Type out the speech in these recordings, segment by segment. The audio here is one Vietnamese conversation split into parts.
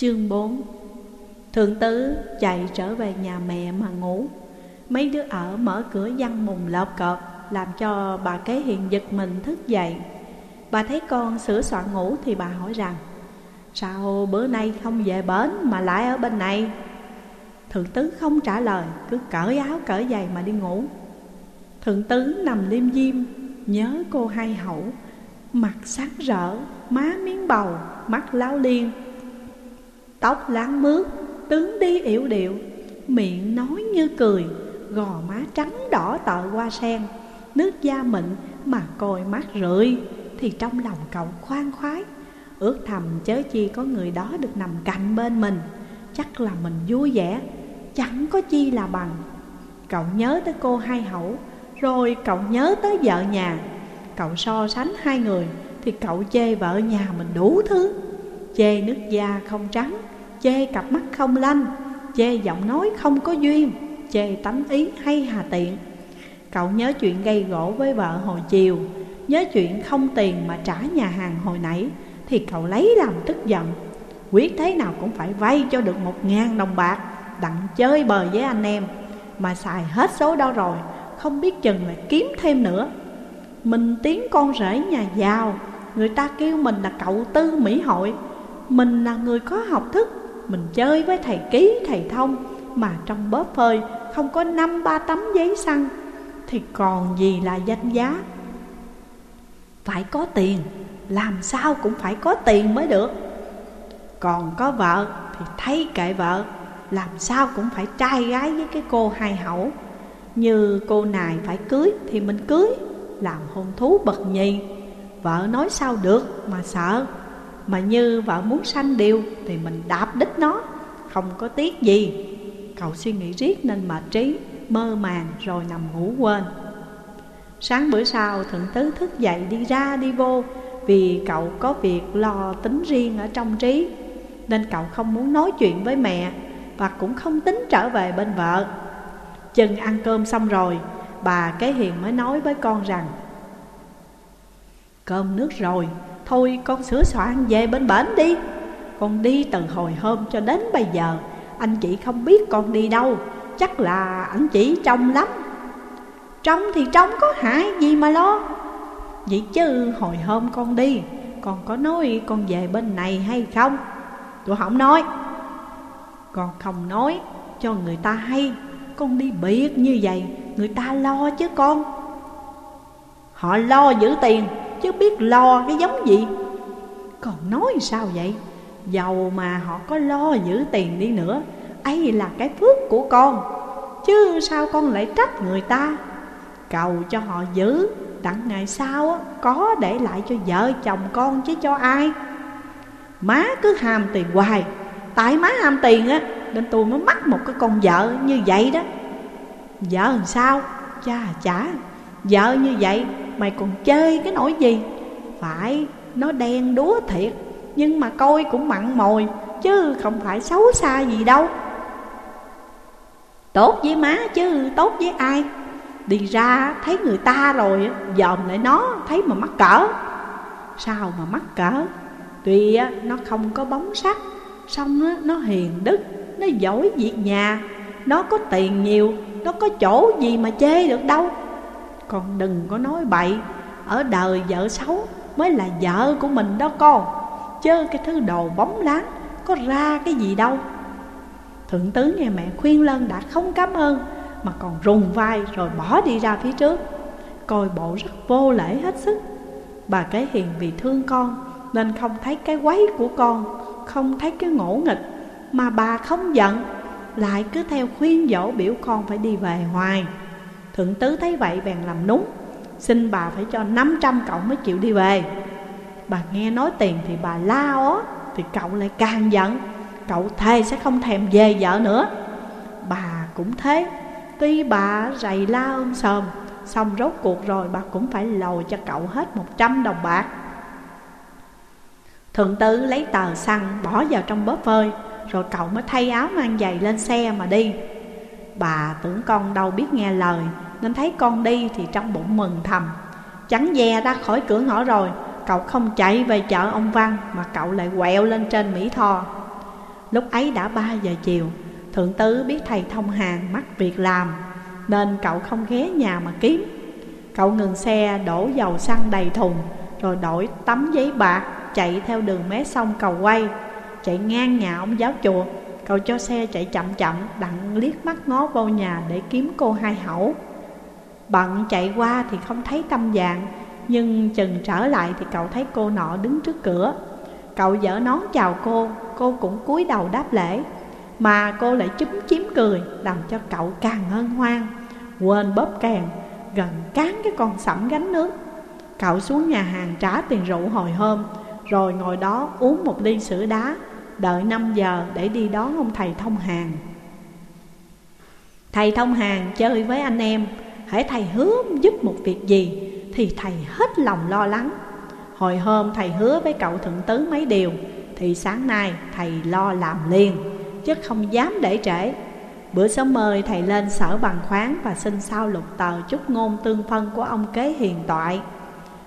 Chương 4 Thượng tứ chạy trở về nhà mẹ mà ngủ. Mấy đứa ở mở cửa văn mùng lợp cọp Làm cho bà kế hiện giật mình thức dậy. Bà thấy con sửa soạn ngủ thì bà hỏi rằng, Sao bữa nay không về bến mà lại ở bên này? Thượng tứ không trả lời, Cứ cởi áo cởi giày mà đi ngủ. Thượng tứ nằm liêm diêm, Nhớ cô hai hậu. Mặt sáng rỡ, Má miếng bầu, Mắt láo liên Tóc láng mướt Tướng đi yểu điệu, Miệng nói như cười, Gò má trắng đỏ tợ hoa sen, Nước da mịn mà còi mắt rượi. Thì trong lòng cậu khoan khoái, Ước thầm chớ chi có người đó được nằm cạnh bên mình, Chắc là mình vui vẻ, Chẳng có chi là bằng. Cậu nhớ tới cô hai hậu, Rồi cậu nhớ tới vợ nhà. Cậu so sánh hai người, Thì cậu chê vợ nhà mình đủ thứ. Chê nước da không trắng, Chê cặp mắt không lanh, Chê giọng nói không có duyên, Chê tánh ý hay hà tiện. Cậu nhớ chuyện gây gỗ với vợ hồi chiều, Nhớ chuyện không tiền mà trả nhà hàng hồi nãy, Thì cậu lấy làm tức giận. Quyết thế nào cũng phải vay cho được một ngàn đồng bạc, Đặng chơi bời với anh em, Mà xài hết số đó rồi, Không biết chừng lại kiếm thêm nữa. Mình tiếng con rể nhà giàu, Người ta kêu mình là cậu tư Mỹ hội. Mình là người có học thức. Mình chơi với thầy ký, thầy thông. Mà trong bóp phơi, không có năm, ba tấm giấy xăng. Thì còn gì là danh giá? Phải có tiền. Làm sao cũng phải có tiền mới được. Còn có vợ, thì thấy kệ vợ. Làm sao cũng phải trai gái với cái cô hai hậu. Như cô này phải cưới, thì mình cưới. Làm hôn thú bậc nhì. Vợ nói sao được mà sợ. Mà như vợ muốn sanh điều Thì mình đạp đích nó, Không có tiếc gì. Cậu suy nghĩ riết nên mệt trí, Mơ màng rồi nằm ngủ quên. Sáng bữa sau, thượng tứ thức dậy đi ra đi vô Vì cậu có việc lo tính riêng ở trong trí, Nên cậu không muốn nói chuyện với mẹ Và cũng không tính trở về bên vợ. Chừng ăn cơm xong rồi, Bà cái hiền mới nói với con rằng, Cơm nước rồi Thôi con sửa soạn về bên bển đi. Con đi từ hồi hôm cho đến bây giờ. Anh chị không biết con đi đâu. Chắc là anh chị trông lắm. Trông thì trông, có hại gì mà lo. Vậy chứ hồi hôm con đi, Con có nói con về bên này hay không? Tôi không nói. Con không nói cho người ta hay. Con đi biệt như vậy, Người ta lo chứ con. Họ lo giữ tiền. Chứ biết lo cái giống gì. Còn nói sao vậy? Giàu mà họ có lo giữ tiền đi nữa, ấy là cái phước của con. Chứ sao con lại trách người ta? Cầu cho họ giữ, Đặng ngày sau có để lại cho vợ chồng con chứ cho ai. Má cứ ham tiền hoài. Tại má ham tiền á, Nên tôi mới mắc một cái con vợ như vậy đó. Vợ làm sao? Cha, chả. Vợ như vậy mày còn chơi cái nỗi gì? Phải, nó đen đúa thiệt, Nhưng mà coi cũng mặn mồi, Chứ không phải xấu xa gì đâu. Tốt với má chứ tốt với ai? Đi ra thấy người ta rồi, Dòm lại nó, thấy mà mắc cỡ. Sao mà mắc cỡ? Tuy nó không có bóng sắc Xong nó hiền đức, Nó giỏi việc nhà. Nó có tiền nhiều, Nó có chỗ gì mà chê được đâu. Con đừng có nói bậy. Ở đời vợ xấu Mới là vợ của mình đó con. Chứ cái thứ đồ bóng láng, Có ra cái gì đâu. Thượng tứ nghe mẹ khuyên lân đã không cảm ơn, Mà còn rùng vai rồi bỏ đi ra phía trước. Coi bộ rất vô lễ hết sức. Bà kế hiền vì thương con, Nên không thấy cái quấy của con, Không thấy cái ngỗ nghịch, Mà bà không giận. Lại cứ theo khuyên dỗ biểu con phải đi về hoài. Thượng tứ thấy vậy, bèn làm núng. Xin bà phải cho 500 cậu mới chịu đi về. Bà nghe nói tiền thì bà la ó, Thì cậu lại càng giận. Cậu thề sẽ không thèm về vợ nữa. Bà cũng thế. Tuy bà rầy la ôm sờm Xong rốt cuộc rồi bà cũng phải lồi cho cậu hết 100 đồng bạc. Thượng tứ lấy tờ xăng bỏ vào trong bóp phơi, Rồi cậu mới thay áo mang giày lên xe mà đi. Bà tưởng con đâu biết nghe lời, Nên thấy con đi thì trong bụng mừng thầm. Chẳng dè ra khỏi cửa ngõ rồi, Cậu không chạy về chợ ông Văn Mà cậu lại quẹo lên trên Mỹ Tho. Lúc ấy đã ba giờ chiều, Thượng tứ biết thầy thông hàng mắc việc làm, Nên cậu không ghé nhà mà kiếm. Cậu ngừng xe đổ dầu xăng đầy thùng, Rồi đổi tấm giấy bạc chạy theo đường mé sông cầu quay, Chạy ngang nhà ông giáo chùa. Cậu cho xe chạy chậm chậm, Đặng liếc mắt ngó vô nhà để kiếm cô hai hậu Bận chạy qua thì không thấy tâm dạng, Nhưng chừng trở lại thì cậu thấy cô nọ đứng trước cửa. Cậu dở nón chào cô Cô cũng cúi đầu đáp lễ. Mà cô lại chúm chím cười, Làm cho cậu càng hân hoan. Quên bóp kèn, Gần cán cái con sẫm gánh nước. Cậu xuống nhà hàng trả tiền rượu hồi hôm, Rồi ngồi đó uống một ly sữa đá. Đợi 5 giờ để đi đón ông thầy thông hàng Thầy thông hàng chơi với anh em Hãy thầy hứa giúp một việc gì Thì thầy hết lòng lo lắng. Hồi hôm thầy hứa với cậu thượng tứ mấy điều Thì sáng nay thầy lo làm liền, Chứ không dám để trễ. Bữa sớm mời thầy lên sở bằng khoáng Và xin sao lục tờ chút ngôn tương phân của ông kế hiền toại.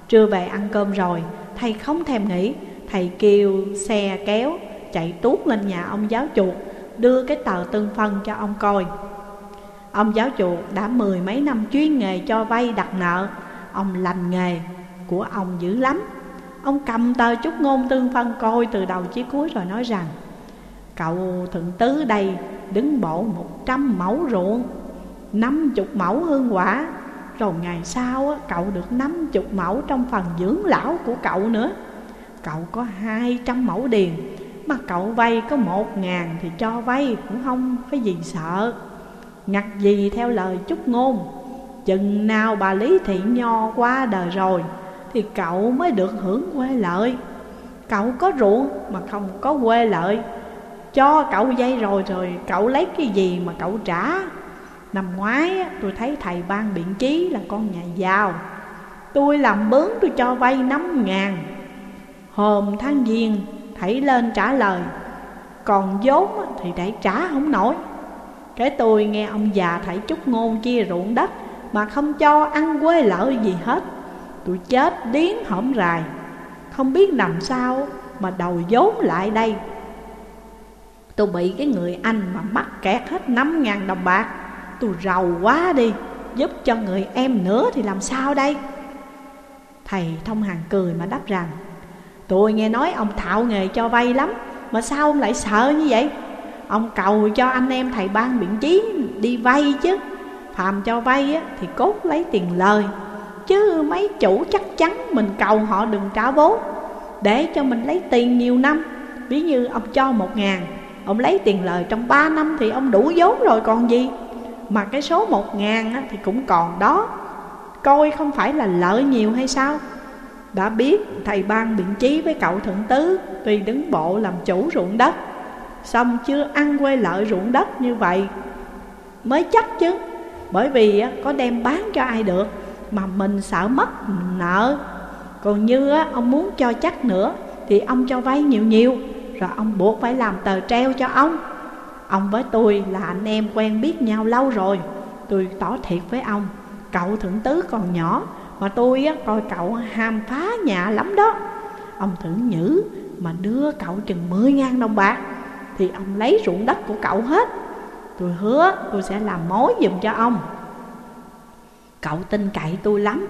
Trưa về ăn cơm rồi, Thầy không thèm nghĩ Thầy kêu xe kéo chạy tuốt lên nhà ông giáo chuột Đưa cái tờ tương phân cho ông coi. Ông giáo chuột đã mười mấy năm chuyên nghề cho vay đặt nợ, Ông lành nghề của ông dữ lắm. Ông cầm tờ chút ngôn tương phân coi từ đầu chí cuối rồi nói rằng, Cậu thượng tứ đây đứng bộ một trăm mẫu ruộng, năm chục mẫu hương quả, Rồi ngày sau cậu được năm chục mẫu trong phần dưỡng lão của cậu nữa. Cậu có hai trăm mẫu điền mà cậu vay có một ngàn thì cho vay cũng không có gì sợ. Ngặt gì theo lời chúc ngôn, Chừng nào bà Lý Thị Nho qua đời rồi Thì cậu mới được hưởng quê lợi. Cậu có ruộng mà không có quê lợi. Cho cậu dây rồi rồi cậu lấy cái gì mà cậu trả? Năm ngoái tôi thấy thầy ban biện chí là con nhà giàu. Tôi làm bướng tôi cho vay năm ngàn. Hôm tháng giêng hãy lên trả lời. Còn vốn thì để trả không nổi. Cái tôi nghe ông già thảy chút ngôn chia ruộng đất Mà không cho ăn quê lợi gì hết. Tôi chết điếng hổm rài. Không biết làm sao mà đầu vốn lại đây. Tôi bị cái người anh mà mắc kẹt hết 5 ngàn đồng bạc. Tôi rầu quá đi, Giúp cho người em nữa thì làm sao đây? Thầy thông hàng cười mà đáp rằng Tôi nghe nói ông thạo nghề cho vay lắm Mà sao ông lại sợ như vậy? Ông cầu cho anh em thầy ban biện chí đi vay chứ. Phàm cho vay á, thì cốt lấy tiền lời. Chứ mấy chủ chắc chắn mình cầu họ đừng trả vốn. Để cho mình lấy tiền nhiều năm Ví như ông cho một ngàn Ông lấy tiền lời trong ba năm thì ông đủ vốn rồi còn gì. Mà cái số một ngàn á, thì cũng còn đó. Coi không phải là lợi nhiều hay sao? Đã biết thầy ban biện trí với cậu thượng tứ, Tuy đứng bộ làm chủ ruộng đất. Xong chưa ăn quê lợi ruộng đất như vậy? Mới chắc chứ, Bởi vì có đem bán cho ai được, Mà mình sợ mất nợ. Còn như ông muốn cho chắc nữa, Thì ông cho vay nhiều nhiều, Rồi ông buộc phải làm tờ treo cho ông. Ông với tôi là anh em quen biết nhau lâu rồi, Tôi tỏ thiệt với ông, Cậu thượng tứ còn nhỏ mà tôi á, coi cậu ham phá nhà lắm đó. Ông thử nhử mà đưa cậu chừng 10 ngàn đồng bạc thì ông lấy ruộng đất của cậu hết. Tôi hứa tôi sẽ làm mối giùm cho ông. Cậu tin cậy tôi lắm.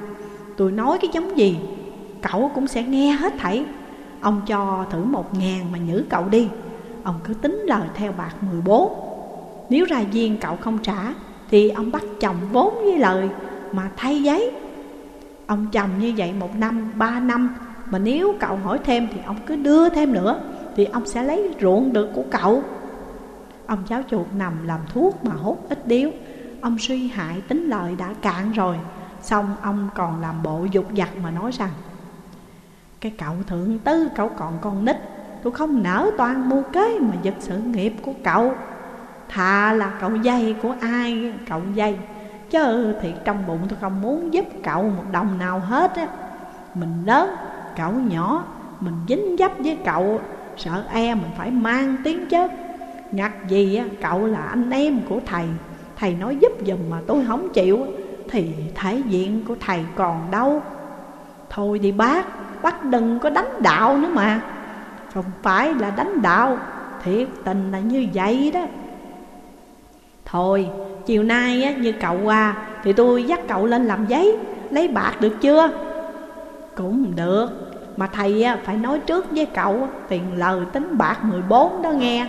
Tôi nói cái giống gì, Cậu cũng sẽ nghe hết thảy. Ông cho thử một ngàn mà nhử cậu đi. Ông cứ tính lời theo bạc 14 Nếu ra viên cậu không trả Thì ông bắt chồng vốn với lời Mà thay giấy. Ông chồng như vậy một năm, ba năm. Mà nếu cậu hỏi thêm thì ông cứ đưa thêm nữa thì ông sẽ lấy ruộng được của cậu. Ông cháu chuột nằm làm thuốc mà hút ít điếu. Ông suy hại tính lợi đã cạn rồi Xong ông còn làm bộ dục dặt mà nói rằng Cái cậu thượng tư cậu còn con nít Tôi không nỡ toàn mua kế mà giật sự nghiệp của cậu. Thà là cậu dây của ai cậu dây. Chứ thì trong bụng tôi không muốn giúp cậu một đồng nào hết á. Mình lớn, cậu nhỏ Mình dính dấp với cậu Sợ e mình phải mang tiếng chết Ngặt gì á, cậu là anh em của thầy Thầy nói giúp dùm mà tôi không chịu Thì thể diện của thầy còn đâu. Thôi đi bác Bác đừng có đánh đạo nữa mà. Không phải là đánh đạo Thiệt tình là như vậy đó. Thôi chiều nay á, như cậu qua Thì tôi dắt cậu lên làm giấy Lấy bạc được chưa? Cũng được Mà thầy á, phải nói trước với cậu Tiền lời tính bạc 14 đó nghe.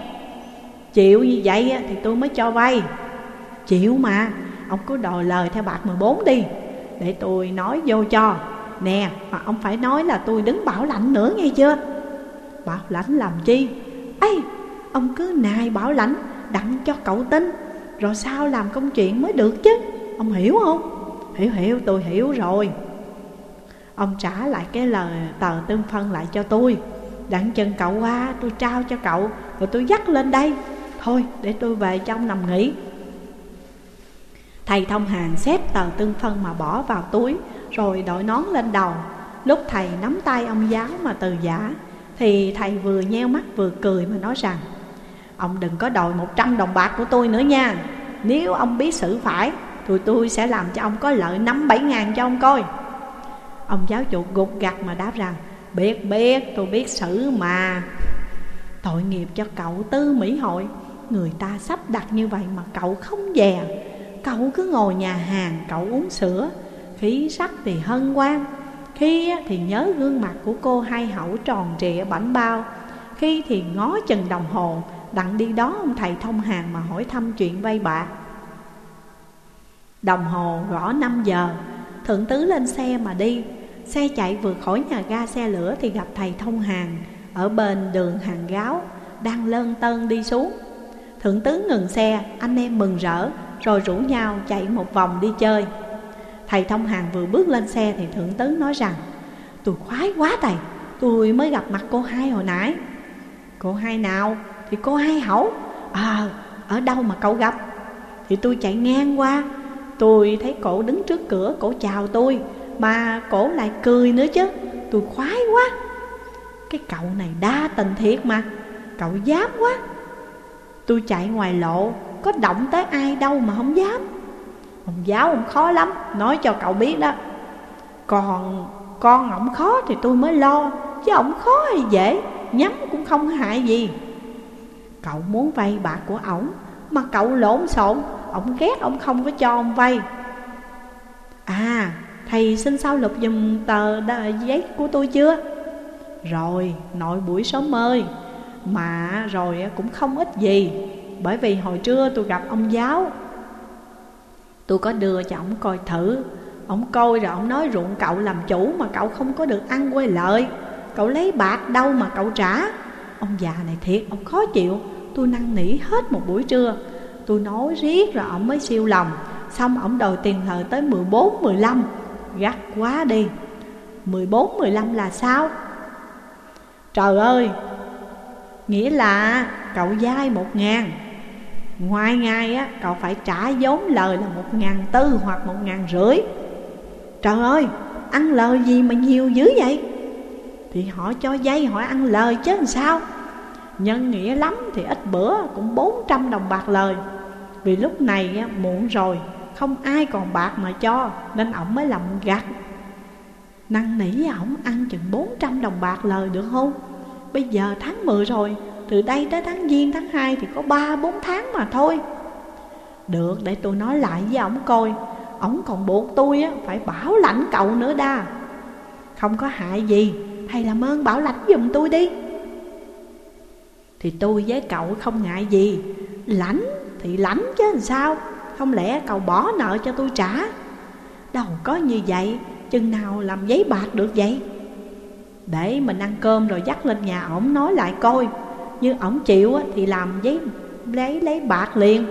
Chịu như vậy á, thì tôi mới cho vay. Chịu mà Ông cứ đòi lời theo bạc 14 đi Để tôi nói vô cho. Nè mà ông phải nói là tôi đứng bảo lãnh nữa nghe chưa? Bảo lãnh làm chi? Ấy ông cứ nài bảo lãnh đặng cho cậu tin. Rồi sao làm công chuyện mới được chứ? Ông hiểu không? Hiểu hiểu, tôi hiểu rồi. Ông trả lại cái lời, tờ tương phân lại cho tôi. Đặng chân cậu qua, tôi trao cho cậu, Rồi tôi dắt lên đây. Thôi, để tôi về trong nằm nghỉ. Thầy thông hàng xếp tờ tương phân mà bỏ vào túi, Rồi đội nón lên đầu. Lúc thầy nắm tay ông giáo mà từ giả, Thì thầy vừa nheo mắt vừa cười mà nói rằng Ông đừng có đòi 100 đồng bạc của tôi nữa nha. Nếu ông biết xử phải, tụi tôi sẽ làm cho ông có lợi 5-7 ngàn cho ông coi. Ông giáo chủ gục gặt mà đáp rằng, Biết biết, tôi biết xử mà. Tội nghiệp cho cậu tư Mỹ hội. Người ta sắp đặt như vậy mà cậu không dè. Cậu cứ ngồi nhà hàng, cậu uống sữa. Khí sắc thì hân hoan. Khi thì nhớ gương mặt của cô hai hậu tròn trịa bảnh bao. Khi thì ngó chừng đồng hồ. Đặng đi đó ông thầy thông hàng mà hỏi thăm chuyện vay bạc. Đồng hồ gõ 5 giờ, Thượng tứ lên xe mà đi. Xe chạy vừa khỏi nhà ga xe lửa Thì gặp thầy thông hàng Ở bên đường hàng gáo Đang lơn tân đi xuống. Thượng tứ ngừng xe, Anh em mừng rỡ, Rồi rủ nhau chạy một vòng đi chơi. Thầy thông hàng vừa bước lên xe Thì thượng tứ nói rằng, Tôi khoái quá thầy, Tôi mới gặp mặt cô hai hồi nãy. Cô hai nào? Thì cô hay hỏi À ở đâu mà cậu gặp? Thì tôi chạy ngang qua, Tôi thấy cổ đứng trước cửa, Cổ chào tôi, Mà cổ lại cười nữa chứ. Tôi khoái quá. Cái cậu này đa tình thiệt mà, Cậu dám quá. Tôi chạy ngoài lộ, Có động tới ai đâu mà không dám. Ông giáo ông khó lắm, Nói cho cậu biết đó. Còn con ổng khó thì tôi mới lo, Chứ ổng khó hay dễ, Nhắm cũng không hại gì. Cậu muốn vay bạc của ổng, Mà cậu lộn xộn, Ổng ghét ổng không có cho ông vay. À thầy xin sao lục dùm tờ giấy của tôi chưa? Rồi, nội buổi sớm ơi. Mà rồi cũng không ít gì, Bởi vì hồi trưa tôi gặp ông giáo. Tôi có đưa cho ổng coi thử. Ổng coi rồi ổng nói ruộng cậu làm chủ Mà cậu không có được ăn quê lợi. Cậu lấy bạc đâu mà cậu trả? Ông già này thiệt, ông khó chịu. Tôi năn nỉ hết một buổi trưa. Tôi nói riết rồi ổng mới siêu lòng. Xong ổng đòi tiền thờ tới 14, 15 Gắt quá đi. 14, 15 là sao? Trời ơi! Nghĩa là cậu dai một ngàn. Ngoài ngày á, cậu phải trả vốn lời là một ngàn tư hoặc một ngàn rưỡi. Trời ơi, ăn lời gì mà nhiều dữ vậy? Thì họ cho dây họ ăn lời chứ làm sao? Nhân nghĩa lắm thì ít bữa cũng 400 đồng bạc lời. Vì lúc này muộn rồi Không ai còn bạc mà cho Nên ổng mới làm gặt Năng nỉ ổng ăn chừng 400 đồng bạc lời được không? Bây giờ tháng 10 rồi Từ đây tới tháng Giêng tháng 2 thì có 3-4 tháng mà thôi. Được để tôi nói lại với ổng coi. Ổng còn buộc tôi á, phải bảo lãnh cậu nữa đa. Không có hại gì Thầy làm ơn bảo lãnh giùm tôi đi. Thì tôi với cậu không ngại gì. Lãnh thì lãnh chứ làm sao? Không lẽ cậu bỏ nợ cho tôi trả? Đâu có như vậy, Chừng nào làm giấy bạc được vậy? Để mình ăn cơm rồi dắt lên nhà ổng nói lại coi. Như ổng chịu thì làm giấy, lấy lấy bạc liền.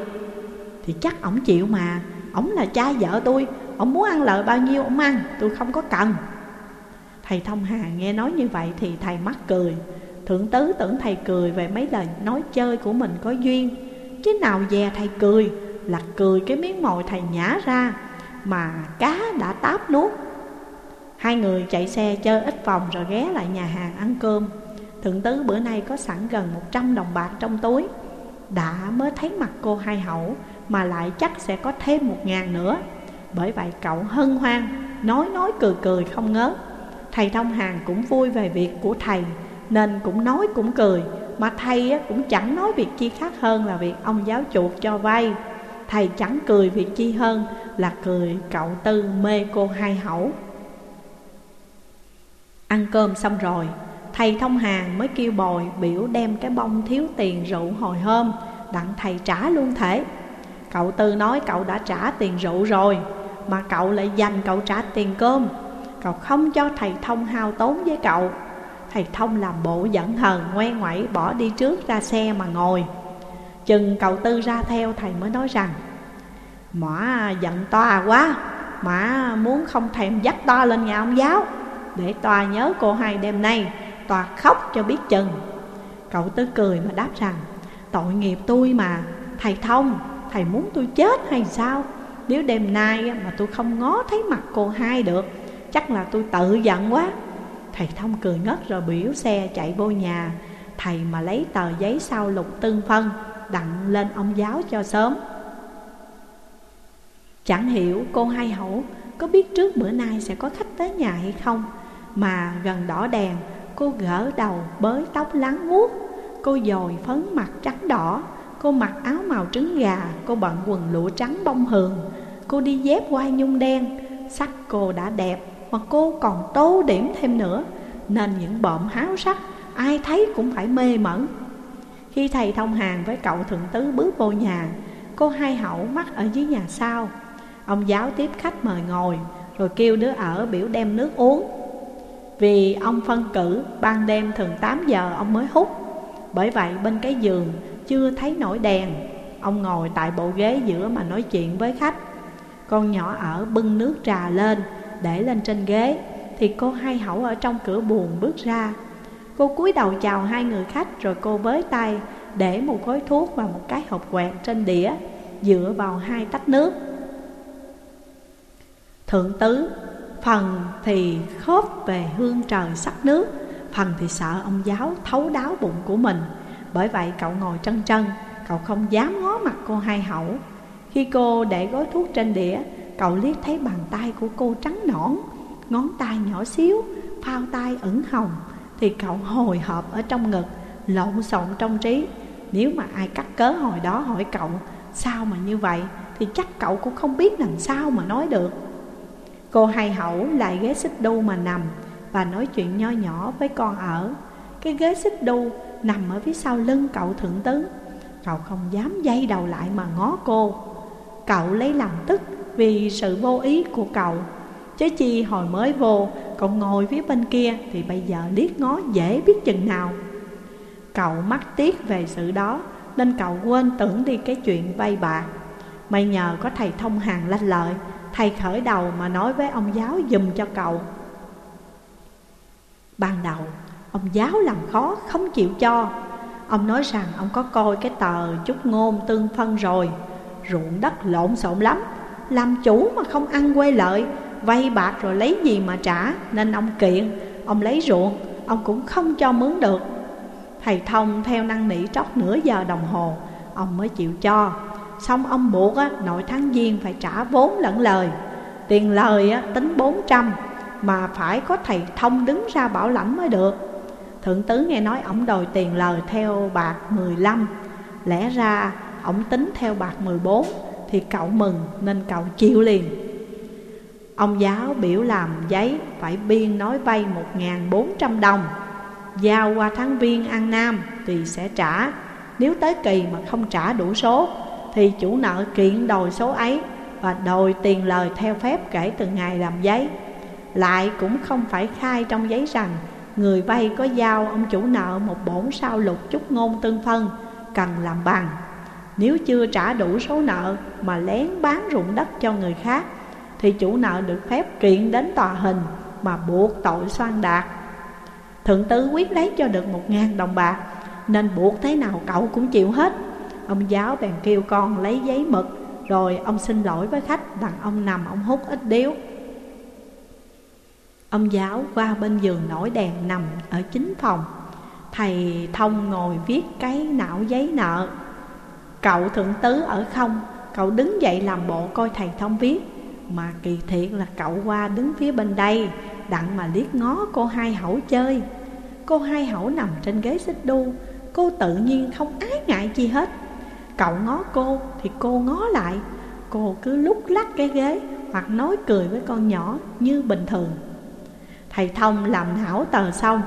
Thì chắc ổng chịu mà. Ổng là cha vợ tôi. Ổng muốn ăn lợi bao nhiêu ổng ăn, Tôi không có cần. Thầy Thông Hà nghe nói như vậy thì thầy mắc cười. Thượng tứ tưởng thầy cười về mấy lời nói chơi của mình có duyên. Chứ nào dè thầy cười, Là cười cái miếng mồi thầy nhả ra, Mà cá đã táp nuốt. Hai người chạy xe chơi ít vòng rồi ghé lại nhà hàng ăn cơm. Thượng tứ bữa nay có sẵn gần 100 đồng bạc trong túi. Đã mới thấy mặt cô hai hậu, Mà lại chắc sẽ có thêm một ngàn nữa. Bởi vậy cậu hân hoan, Nói nói cười cười không ngớt. Thầy Thông Hàng cũng vui về việc của thầy nên cũng nói cũng cười, Mà thầy cũng chẳng nói việc chi khác hơn là việc ông giáo chuột cho vay. Thầy chẳng cười việc chi hơn là cười cậu Tư mê cô hai hậu Ăn cơm xong rồi, Thầy thông hàng mới kêu bồi biểu đem cái bông thiếu tiền rượu hồi hôm, Đặng thầy trả luôn thể Cậu Tư nói cậu đã trả tiền rượu rồi, Mà cậu lại dành cậu trả tiền cơm. Cậu không cho thầy thông hao tốn với cậu. Thầy thông làm bộ giận hờn, ngoe ngoẩy, bỏ đi trước ra xe mà ngồi. Chừng cậu Tư ra theo, thầy mới nói rằng, Mỏ giận toa à quá Mã muốn không thèm dắt to lên nhà ông giáo, Để toa nhớ cô hai đêm nay Toa khóc cho biết chừng. Cậu Tư cười mà đáp rằng, Tội nghiệp tôi mà, Thầy thông, Thầy muốn tôi chết hay sao? Nếu đêm nay mà tôi không ngó thấy mặt cô hai được, Chắc là tôi tự giận quá. Thầy thông cười ngất rồi biểu xe chạy vô nhà. Thầy mà lấy tờ giấy sau lục tương phân, Đặng lên ông giáo cho sớm. Chẳng hiểu cô hai hậu có biết trước bữa nay sẽ có khách tới nhà hay không, Mà gần đỏ đèn, cô gỡ đầu bới tóc láng muốt. Cô dồi phấn mặt trắng đỏ, Cô mặc áo màu trứng gà, Cô bận quần lụa trắng bông hường. Cô đi dép quai nhung đen, Sắc cô đã đẹp. Mà cô còn tố điểm thêm nữa, Nên những bộm háo sắc Ai thấy cũng phải mê mẩn. Khi thầy thông hàng với cậu thượng tứ bước vô nhà, Cô hai hậu mắt ở dưới nhà sau. Ông giáo tiếp khách mời ngồi, Rồi kêu đứa ở biểu đem nước uống. Vì ông phân cử, ban đêm thường 8 giờ ông mới hút. Bởi vậy bên cái giường chưa thấy nổi đèn. Ông ngồi tại bộ ghế giữa mà nói chuyện với khách. Con nhỏ ở bưng nước trà lên để lên trên ghế, Thì cô hai hậu ở trong cửa buồn bước ra. Cô cúi đầu chào hai người khách Rồi cô với tay Để một gói thuốc và một cái hộp quẹt trên đĩa, Dựa vào hai tách nước. Thượng tứ, Phần thì khớp về hương trời sắc nước, Phần thì sợ ông giáo thấu đáo bụng của mình. Bởi vậy cậu ngồi trân trân Cậu không dám ngó mặt cô hai hậu Khi cô để gói thuốc trên đĩa Cậu liếc thấy bàn tay của cô trắng nõn, Ngón tay nhỏ xíu, Phao tay ửng hồng, Thì cậu hồi hộp ở trong ngực, Lộn xộn trong trí. Nếu mà ai cắt cớ hồi đó hỏi cậu, Sao mà như vậy? Thì chắc cậu cũng không biết làm sao mà nói được. Cô hay hậu lại ghế xích đu mà nằm Và nói chuyện nho nhỏ với con ở. Cái ghế xích đu nằm ở phía sau lưng cậu thượng tứ Cậu không dám dây đầu lại mà ngó cô. Cậu lấy làm tức vì sự vô ý của cậu. Chứ chi hồi mới vô, Cậu ngồi phía bên kia Thì bây giờ liếc ngó dễ biết chừng nào. Cậu mắc tiếc về sự đó, Nên cậu quên tưởng đi cái chuyện vay bạc. May nhờ có thầy thông hàng lanh lợi, Thầy khởi đầu mà nói với ông giáo dùm cho cậu. Ban đầu, ông giáo làm khó, không chịu cho. Ông nói rằng ông có coi cái tờ chút ngôn tương phân rồi, Ruộng đất lộn xộn lắm làm chủ mà không ăn quê lợi Vay bạc rồi lấy gì mà trả? Nên ông kiện Ông lấy ruộng Ông cũng không cho mướn được. Thầy thông theo năng nỉ trót nửa giờ đồng hồ Ông mới chịu cho. Xong ông buộc á, nội tháng giêng phải trả vốn lẫn lời. Tiền lời á, tính 400 Mà phải có thầy thông đứng ra bảo lãnh mới được. Thượng tứ nghe nói ổng đòi tiền lời theo bạc 15 Lẽ ra ổng tính theo bạc 14 thì cậu mừng nên cậu chịu liền Ông giáo biểu làm giấy phải biên nói vay 1.400 đồng Giao qua tháng viên An Nam thì sẽ trả Nếu tới kỳ mà không trả đủ số, thì chủ nợ kiện đòi số ấy và đòi tiền lời theo phép kể từ ngày làm giấy. Lại cũng không phải khai trong giấy rằng người vay có giao ông chủ nợ một bổn sao lục chút ngôn tương phân, cần làm bằng. Nếu chưa trả đủ số nợ mà lén bán ruộng đất cho người khác, thì chủ nợ được phép kiện đến tòa hình mà buộc tội xoan đạt. Thượng tứ quyết lấy cho được một ngàn đồng bạc, nên buộc thế nào cậu cũng chịu hết. Ông giáo bèn kêu con lấy giấy mực, Rồi ông xin lỗi với khách Đặng ông nằm ông hút ít điếu Ông giáo qua bên giường nổi đèn nằm ở chính phòng Thầy thông ngồi viết cái não giấy nợ Cậu thượng tứ ở không? Cậu đứng dậy làm bộ coi thầy thông viết. Mà kỳ thiệt là cậu qua đứng phía bên đây, Đặng mà liếc ngó cô hai hậu chơi. Cô hai hậu nằm trên ghế xích đu, Cô tự nhiên không ái ngại chi hết. Cậu ngó cô thì cô ngó lại. Cô cứ lúc lắc cái ghế Hoặc nói cười với con nhỏ như bình thường. Thầy Thông làm hảo tờ xong,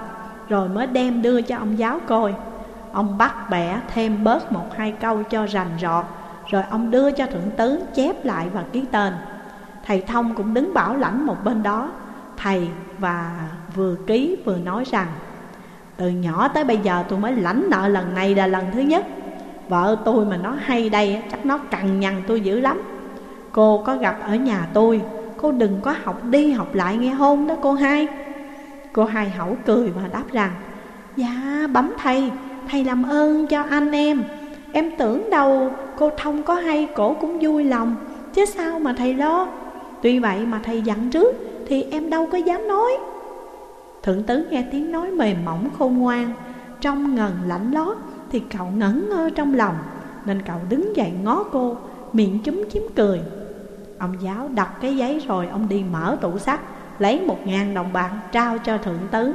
Rồi mới đem đưa cho ông giáo coi. Ông bắt bẻ thêm bớt một hai câu cho rành rọt, Rồi ông đưa cho thượng tứ chép lại và ký tên. Thầy Thông cũng đứng bảo lãnh một bên đó, Thầy và vừa ký vừa nói rằng, Từ nhỏ tới bây giờ tôi mới lãnh nợ lần này là lần thứ nhất. Vợ tôi mà nó hay đây chắc nó cằn nhằn tôi dữ lắm. Cô có gặp ở nhà tôi, Cô đừng có học đi học lại nghe hôn đó cô hai. Cô hai hẩu cười và đáp rằng Dạ bấm thầy Thầy làm ơn cho anh em. Em tưởng đâu cô thông có hay cổ cũng vui lòng, Chứ sao mà thầy lo? Tuy vậy mà thầy dặn trước Thì em đâu có dám nói. Thượng tứ nghe tiếng nói mềm mỏng khôn ngoan, Trong ngần lạnh lót Thì cậu ngẩn ngơ trong lòng, Nên cậu đứng dậy ngó cô, Miệng chúm chím cười. Ông giáo đọc cái giấy rồi Ông đi mở tủ sắt Lấy một ngàn đồng bạc trao cho thượng tứ.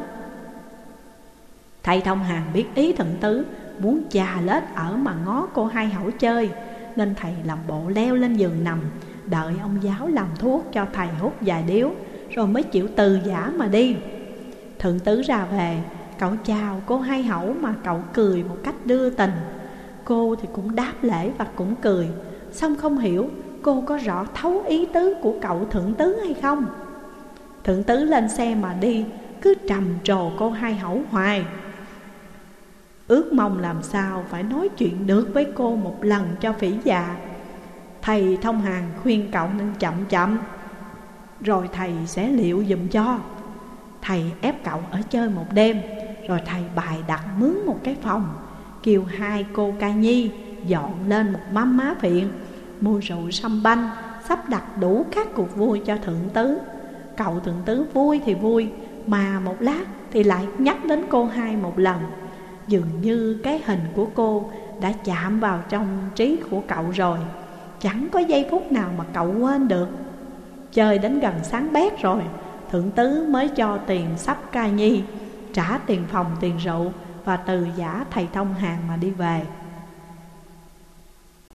Thầy thông hàng biết ý thượng tứ, Muốn chà lết ở mà ngó cô hai hậu chơi. Nên thầy làm bộ leo lên giường nằm, Đợi ông giáo làm thuốc cho thầy hút vài điếu, Rồi mới chịu từ giả mà đi. Thượng tứ ra về, Cậu chào cô hai hậu mà cậu cười một cách đưa tình. Cô thì cũng đáp lễ và cũng cười. Xong không hiểu, cô có rõ thấu ý tứ của cậu thượng tứ hay không? Thượng tứ lên xe mà đi, Cứ trầm trồ cô hai hậu hoài. Ước mong làm sao phải nói chuyện được với cô một lần cho phỉ già. Thầy thông hàng khuyên cậu nên chậm chậm. Rồi thầy sẽ liệu dùm cho. Thầy ép cậu ở chơi một đêm, Rồi thầy bài đặt mướn một cái phòng, Kêu hai cô ca nhi dọn lên một mâm má phiện, Mua rượu sâm banh, Sắp đặt đủ các cuộc vui cho thượng tứ. Cậu thượng tứ vui thì vui, Mà một lát thì lại nhắc đến cô hai một lần. Dường như cái hình của cô đã chạm vào trong trí của cậu rồi. Chẳng có giây phút nào mà cậu quên được. Chơi đến gần sáng bét rồi, Thượng tứ mới cho tiền sắp ca nhi, Trả tiền phòng, tiền rượu Và từ giả thầy thông hàng mà đi về.